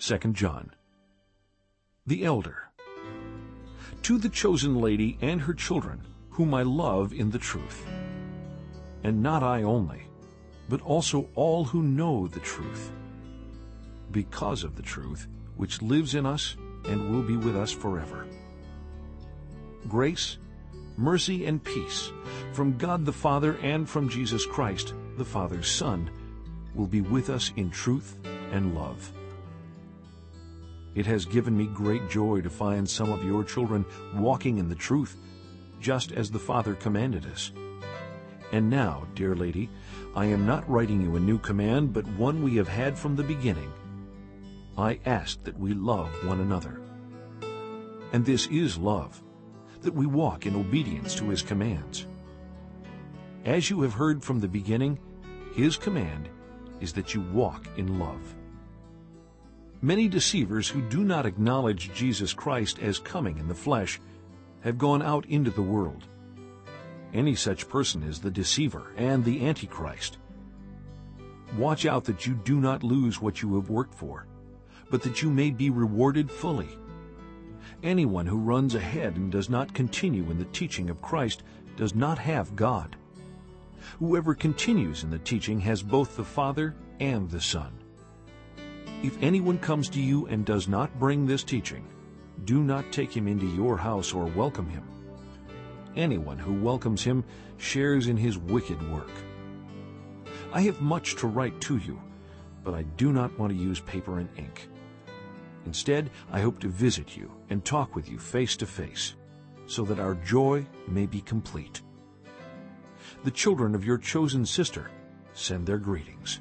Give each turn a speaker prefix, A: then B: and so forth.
A: 2 John. The Elder. To the chosen lady and her children, whom I love in the truth. And not I only, but also all who know the truth. Because of the truth, which lives in us and will be with us forever. Grace, mercy, and peace from God the Father and from Jesus Christ, the Father's Son, will be with us in truth and love. It has given me great joy to find some of your children walking in the truth, just as the Father commanded us. And now, dear lady, I am not writing you a new command, but one we have had from the beginning. I ask that we love one another. And this is love, that we walk in obedience to his commands. As you have heard from the beginning, his command is that you walk in love. Many deceivers who do not acknowledge Jesus Christ as coming in the flesh have gone out into the world. Any such person is the deceiver and the Antichrist. Watch out that you do not lose what you have worked for, but that you may be rewarded fully. Anyone who runs ahead and does not continue in the teaching of Christ does not have God. Whoever continues in the teaching has both the Father and the Son. If anyone comes to you and does not bring this teaching, do not take him into your house or welcome him. Anyone who welcomes him shares in his wicked work. I have much to write to you, but I do not want to use paper and ink. Instead, I hope to visit you and talk with you face to face, so that our joy may be complete. The children of your chosen sister send their greetings.